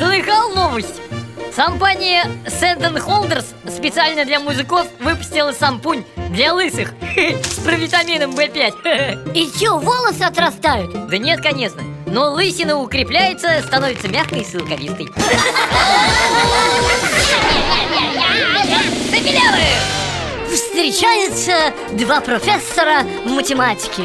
Слыхал новость? Компания Сэндон Холдерс специально для музыков выпустила сампунь для лысых с провитамином В5. И чё, волосы отрастают? Да нет, конечно. Но лысина укрепляется, становится мягкой и силковистой. Встречаются два профессора математики.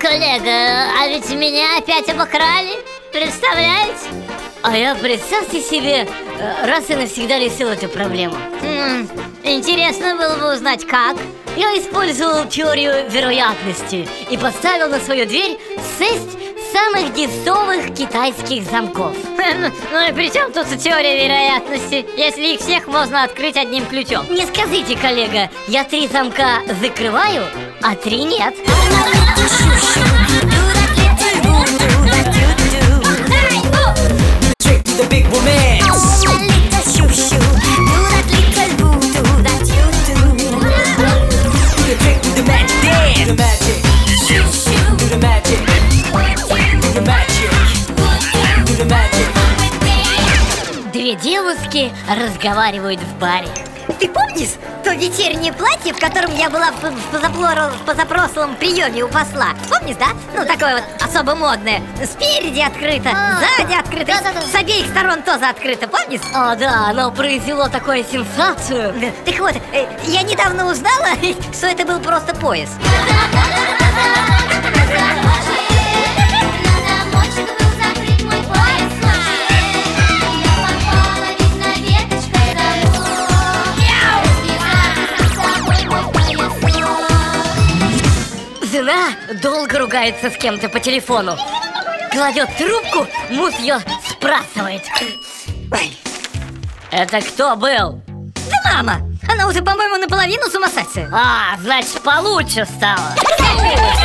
Коллега, а ведь меня опять обокрали? Представляете? А я, представьте себе, э, раз и навсегда решил эту проблему. Хм, Интересно было бы узнать, как. Я использовал теорию вероятности И поставил на свою дверь шесть самых дешевых китайских замков. Ну и при чем тут теория вероятности, если их всех можно открыть одним ключом? Не скажите, коллега, я три замка закрываю, а три нет девушки разговаривают в баре. Ты помнишь то вечернее платье, в котором я была в, позаплоро- в позапрошлом приеме у посла? Помнишь, да? Ну, такое вот особо модное. Спереди открыто, сзади открыто, с обеих сторон тоже открыто, помнишь? О, да, оно произвело такую сенсацию. Так вот, э, я недавно узнала, что это был просто пояс Жена долго ругается с кем-то по телефону. Кладет трубку, муж ее спрашивает. Ой, Это кто был? Да мама, она уже, по-моему, наполовину сумасшедшая. А, значит, получше стало.